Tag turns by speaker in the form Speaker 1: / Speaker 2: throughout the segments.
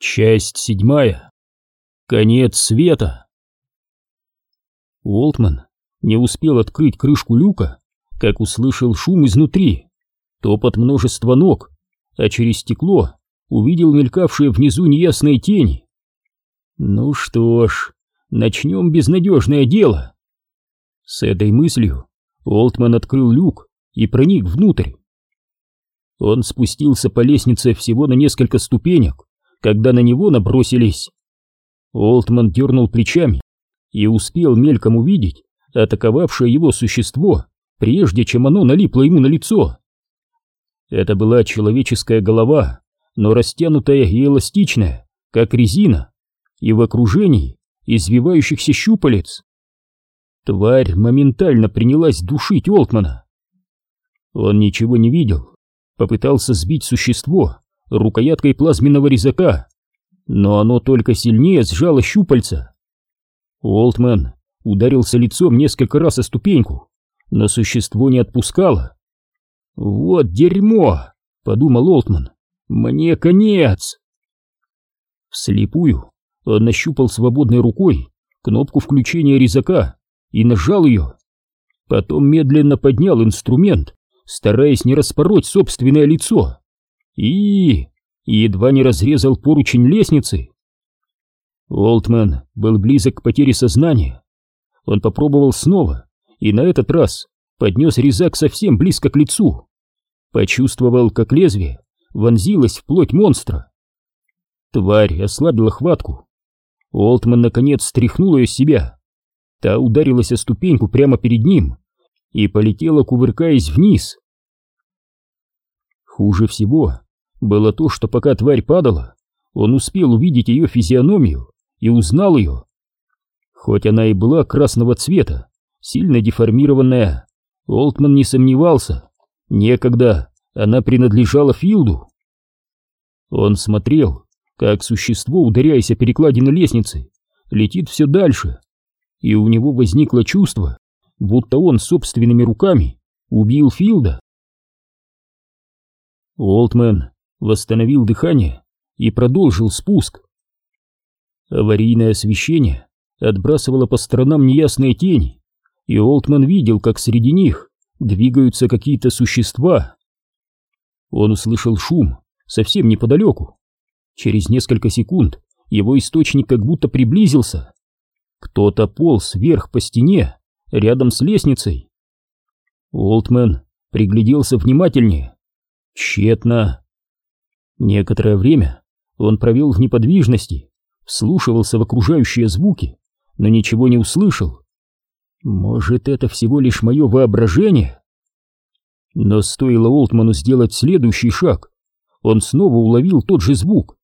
Speaker 1: Часть седьмая. Конец света. Уолтман не успел открыть крышку люка, как услышал шум изнутри, топот множества ног, а через стекло увидел мелькавшие внизу неясные тени. Ну что ж, начнем безнадежное дело. С этой мыслью Уолтман открыл люк и проник внутрь. Он спустился по лестнице всего на несколько ступенек, когда на него набросились. Олтман дернул плечами и успел мельком увидеть атаковавшее его существо, прежде чем оно налипло ему на лицо. Это была человеческая голова, но растянутая и эластичная, как резина, и в окружении извивающихся щупалец. Тварь моментально принялась душить Олтмана. Он ничего не видел, попытался сбить существо, рукояткой плазменного резака, но оно только сильнее сжало щупальца. Уолтман ударился лицом несколько раз о ступеньку, но существо не отпускало. «Вот дерьмо!» — подумал Олтман. «Мне конец!» Вслепую он нащупал свободной рукой кнопку включения резака и нажал ее. Потом медленно поднял инструмент, стараясь не распороть собственное лицо и... едва не разрезал поручень лестницы. Олтман был близок к потере сознания. Он попробовал снова, и на этот раз поднес резак совсем близко к лицу. Почувствовал, как лезвие вонзилось в плоть монстра. Тварь ослабила хватку. Олтман наконец стряхнул ее с себя. Та ударилась о ступеньку прямо перед ним и полетела, кувыркаясь вниз. Хуже всего было то, что пока тварь падала, он успел увидеть ее физиономию и узнал ее. Хоть она и была красного цвета, сильно деформированная, Олтман не сомневался, некогда она принадлежала Филду. Он смотрел, как существо, ударяясь о перекладины лестницы, летит все дальше, и у него возникло чувство, будто он собственными руками убил Филда. Олтман восстановил дыхание и продолжил спуск. Аварийное освещение отбрасывало по сторонам неясные тени, и Олтман видел, как среди них двигаются какие-то существа. Он услышал шум совсем неподалеку. Через несколько секунд его источник как будто приблизился. Кто-то полз вверх по стене, рядом с лестницей. Олтман пригляделся внимательнее. Тщетно. Некоторое время он провел в неподвижности, вслушивался в окружающие звуки, но ничего не услышал. Может, это всего лишь мое воображение? Но стоило Олтману сделать следующий шаг, он снова уловил тот же звук,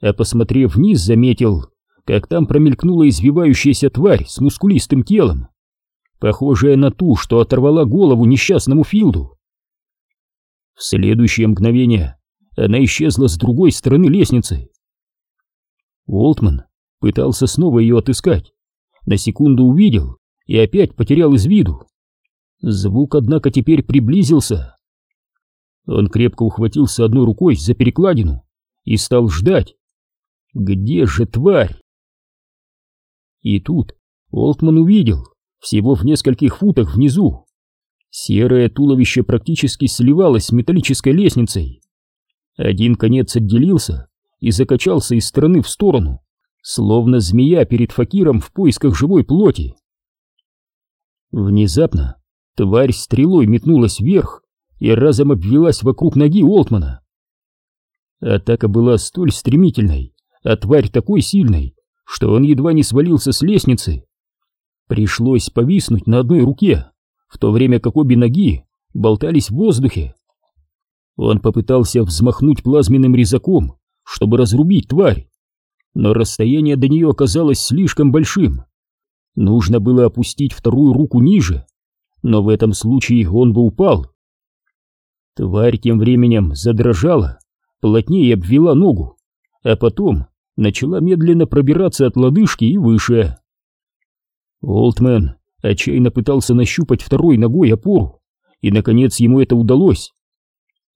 Speaker 1: а посмотрев вниз, заметил, как там промелькнула извивающаяся тварь с мускулистым телом, похожая на ту, что оторвала голову несчастному Филду. В следующее мгновение она исчезла с другой стороны лестницы. Уолтман пытался снова ее отыскать, на секунду увидел и опять потерял из виду. Звук, однако, теперь приблизился. Он крепко ухватился одной рукой за перекладину и стал ждать. Где же тварь? И тут Олтман увидел, всего в нескольких футах внизу. Серое туловище практически сливалось с металлической лестницей. Один конец отделился и закачался из стороны в сторону, словно змея перед факиром в поисках живой плоти. Внезапно тварь стрелой метнулась вверх и разом обвелась вокруг ноги Олтмана. Атака была столь стремительной, а тварь такой сильной, что он едва не свалился с лестницы. Пришлось повиснуть на одной руке, в то время как обе ноги болтались в воздухе. Он попытался взмахнуть плазменным резаком, чтобы разрубить тварь, но расстояние до нее оказалось слишком большим. Нужно было опустить вторую руку ниже, но в этом случае он бы упал. Тварь тем временем задрожала, плотнее обвела ногу, а потом начала медленно пробираться от лодыжки и выше. Олдмен отчаянно пытался нащупать второй ногой опору, и, наконец, ему это удалось.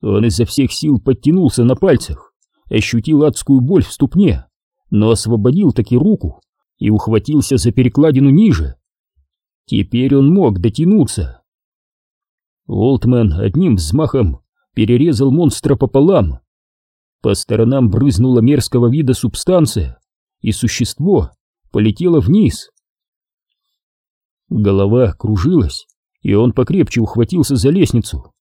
Speaker 1: Он изо всех сил подтянулся на пальцах, ощутил адскую боль в ступне, но освободил таки руку и ухватился за перекладину ниже. Теперь он мог дотянуться. Олтмен одним взмахом перерезал монстра пополам. По сторонам брызнула мерзкого вида субстанция, и существо полетело вниз. Голова кружилась, и он покрепче ухватился за лестницу.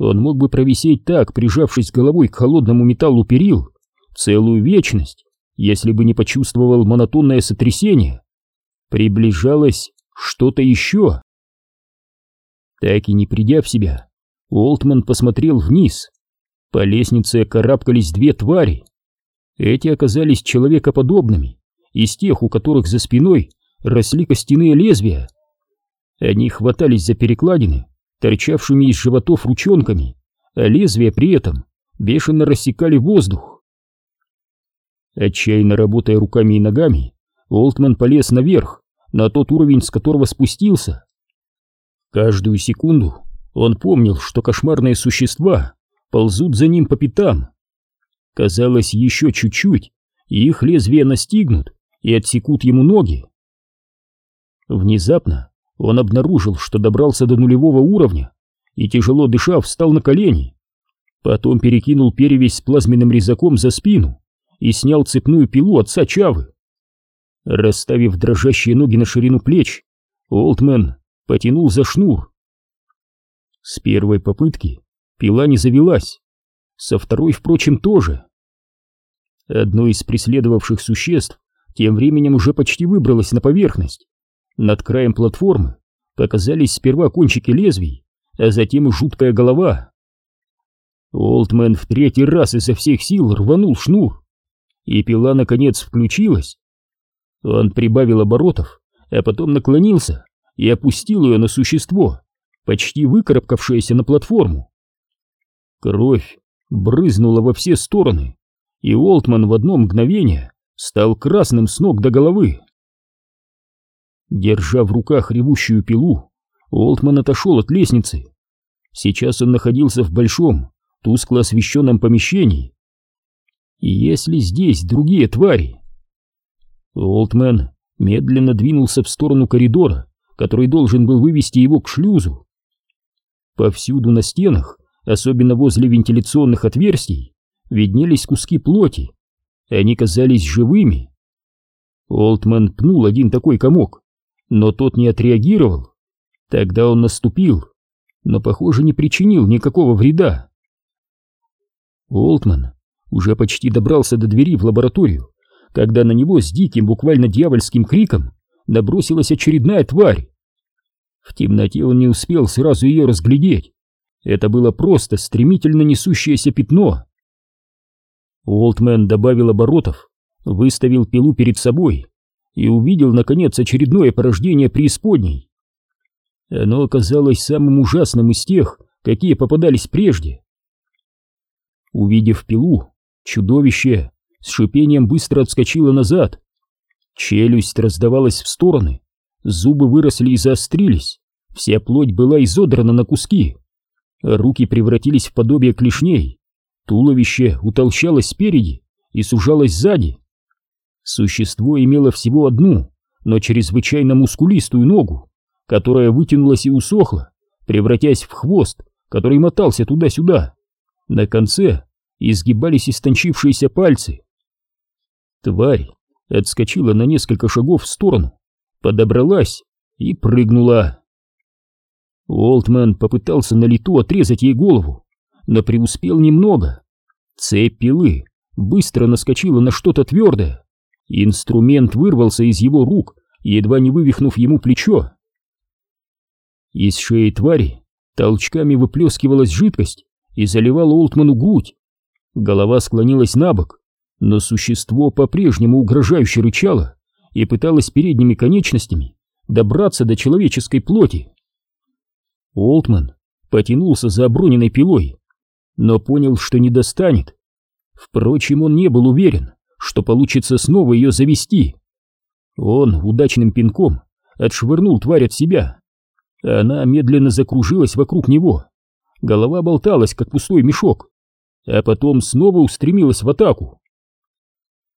Speaker 1: Он мог бы провисеть так, прижавшись головой к холодному металлу перил, целую вечность, если бы не почувствовал монотонное сотрясение. Приближалось что-то еще. Так и не придя в себя, Уолтман посмотрел вниз. По лестнице карабкались две твари. Эти оказались человекоподобными, из тех, у которых за спиной росли костяные лезвия. Они хватались за перекладины, торчавшими из животов ручонками, а лезвия при этом бешено рассекали воздух. Отчаянно работая руками и ногами, Олтман полез наверх, на тот уровень, с которого спустился. Каждую секунду он помнил, что кошмарные существа ползут за ним по пятам. Казалось, еще чуть-чуть, и их лезвия настигнут и отсекут ему ноги. Внезапно он обнаружил, что добрался до нулевого уровня и, тяжело дыша, встал на колени. Потом перекинул перевязь с плазменным резаком за спину и снял цепную пилу отца Чавы. Расставив дрожащие ноги на ширину плеч, Олдмен потянул за шнур. С первой попытки пила не завелась, со второй, впрочем, тоже. Одно из преследовавших существ тем временем уже почти выбралось на поверхность. Над краем платформы показались сперва кончики лезвий, а затем и жуткая голова. Олдмен в третий раз изо всех сил рванул шнур, и пила наконец включилась. Он прибавил оборотов, а потом наклонился и опустил ее на существо, почти выкарабкавшееся на платформу. Кровь брызнула во все стороны, и Олтман в одно мгновение стал красным с ног до головы. Держа в руках ревущую пилу, Олтман отошел от лестницы. Сейчас он находился в большом, тускло освещенном помещении. И если здесь другие твари? Олтман медленно двинулся в сторону коридора, который должен был вывести его к шлюзу. Повсюду на стенах, особенно возле вентиляционных отверстий, виднелись куски плоти. Они казались живыми. Олтман пнул один такой комок, но тот не отреагировал. Тогда он наступил, но, похоже, не причинил никакого вреда. Олтман уже почти добрался до двери в лабораторию, когда на него с диким, буквально дьявольским криком набросилась очередная тварь. В темноте он не успел сразу ее разглядеть. Это было просто стремительно несущееся пятно. Уолтмен добавил оборотов, выставил пилу перед собой и увидел, наконец, очередное порождение преисподней. Оно оказалось самым ужасным из тех, какие попадались прежде. Увидев пилу, чудовище с шипением быстро отскочило назад. Челюсть раздавалась в стороны, зубы выросли и заострились, вся плоть была изодрана на куски, руки превратились в подобие клешней, туловище утолщалось спереди и сужалось сзади. Существо имело всего одну, но чрезвычайно мускулистую ногу, которая вытянулась и усохла, превратясь в хвост, который мотался туда-сюда. На конце изгибались истончившиеся пальцы. Тварь отскочила на несколько шагов в сторону, подобралась и прыгнула. Олтман попытался на лету отрезать ей голову, но преуспел немного. Цепь пилы быстро наскочила на что-то твердое. Инструмент вырвался из его рук, едва не вывихнув ему плечо. Из шеи твари толчками выплескивалась жидкость и заливала Олтману грудь. Голова склонилась на бок, но существо по-прежнему угрожающе рычало и пыталось передними конечностями добраться до человеческой плоти. Олтман потянулся за оброненной пилой, но понял, что не достанет. Впрочем, он не был уверен, что получится снова ее завести. Он удачным пинком отшвырнул тварь от себя. Она медленно закружилась вокруг него. Голова болталась, как пустой мешок. а потом снова устремилась в атаку.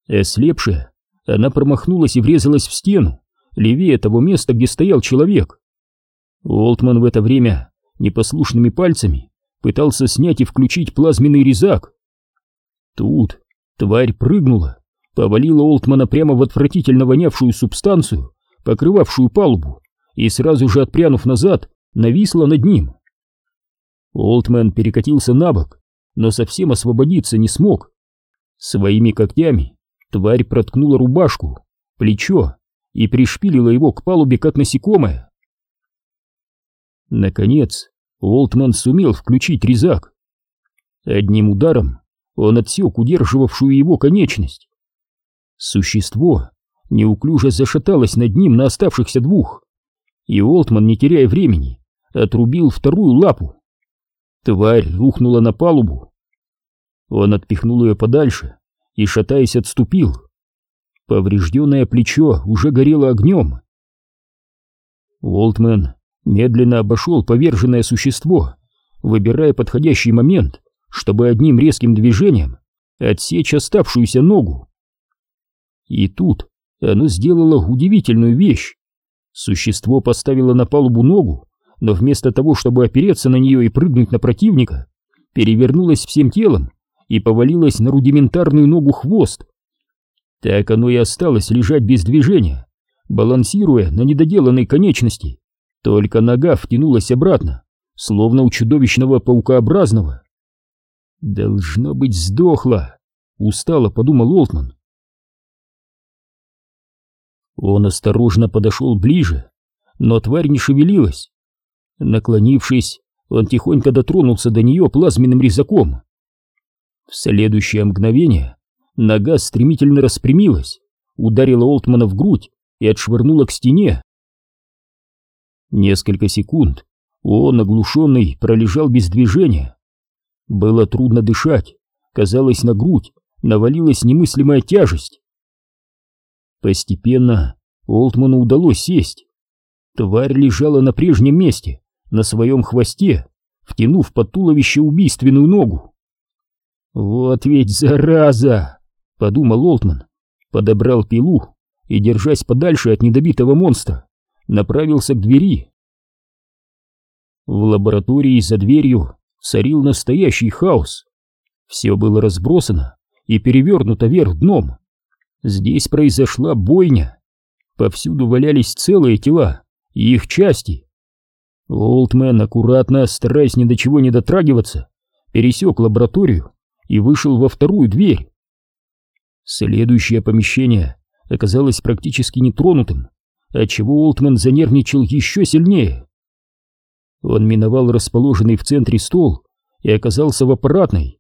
Speaker 1: Ослепшая, она промахнулась и врезалась в стену, левее того места, где стоял человек. Олтман в это время непослушными пальцами пытался снять и включить плазменный резак. Тут тварь прыгнула, повалила Олтмана прямо в отвратительно вонявшую субстанцию, покрывавшую палубу, и сразу же отпрянув назад, нависла над ним. Олтман перекатился на бок, но совсем освободиться не смог. Своими когтями тварь проткнула рубашку, плечо и пришпилила его к палубе, как насекомое. Наконец, Олтман сумел включить резак. Одним ударом он отсек удерживавшую его конечность. Существо неуклюже зашаталось над ним на оставшихся двух, и Олтман, не теряя времени, отрубил вторую лапу. Тварь рухнула на палубу. Он отпихнул ее подальше и, шатаясь, отступил. Поврежденное плечо уже горело огнем. Уолтмен медленно обошел поверженное существо, выбирая подходящий момент, чтобы одним резким движением отсечь оставшуюся ногу. И тут оно сделало удивительную вещь. Существо поставило на палубу ногу, но вместо того, чтобы опереться на нее и прыгнуть на противника, перевернулось всем телом и повалилось на рудиментарную ногу хвост. Так оно и осталось лежать без движения, балансируя на недоделанной конечности. Только нога втянулась обратно, словно у чудовищного паукообразного. «Должно быть, сдохла», — устало подумал Олтман. Он осторожно подошел ближе, но тварь не шевелилась. Наклонившись, он тихонько дотронулся до нее плазменным резаком. В следующее мгновение нога стремительно распрямилась, ударила Олтмана в грудь и отшвырнула к стене. Несколько секунд он, оглушенный, пролежал без движения. Было трудно дышать, казалось, на грудь навалилась немыслимая тяжесть. Постепенно Олтману удалось сесть. Тварь лежала на прежнем месте, на своем хвосте, втянув под туловище убийственную ногу. «Вот ведь зараза!» — подумал Олтман, подобрал пилу и, держась подальше от недобитого монстра, направился к двери. В лаборатории за дверью царил настоящий хаос. Все было разбросано и перевернуто вверх дном. Здесь произошла бойня. Повсюду валялись целые тела и их части. Олдмен, аккуратно, стараясь ни до чего не дотрагиваться, пересек лабораторию и вышел во вторую дверь. Следующее помещение оказалось практически нетронутым, отчего Олтман занервничал еще сильнее. Он миновал расположенный в центре стол и оказался в аппаратной.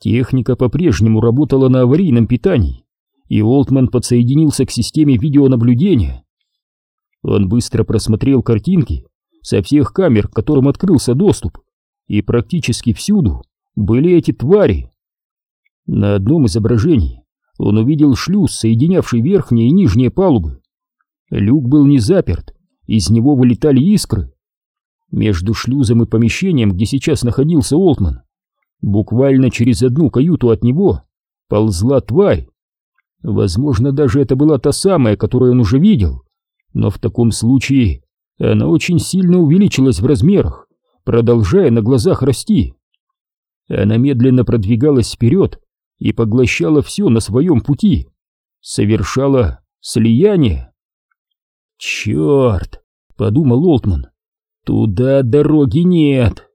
Speaker 1: Техника по-прежнему работала на аварийном питании, и Олтман подсоединился к системе видеонаблюдения. Он быстро просмотрел картинки со всех камер, к которым открылся доступ, и практически всюду были эти твари. На одном изображении он увидел шлюз, соединявший верхние и нижние палубы. Люк был не заперт, из него вылетали искры. Между шлюзом и помещением, где сейчас находился Олтман, буквально через одну каюту от него ползла тварь. Возможно, даже это была та самая, которую он уже видел, но в таком случае она очень сильно увеличилась в размерах, продолжая на глазах расти. Она медленно продвигалась вперед и поглощала все на своем пути, совершала слияние. «Черт!» — подумал Олтман. «Туда дороги нет!»